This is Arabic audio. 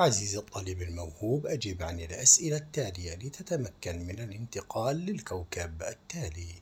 عزيزي الطالب الموهوب أجب عن الأسئلة التالية لتتمكن من الانتقال للكوكب التالي.